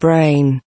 brain.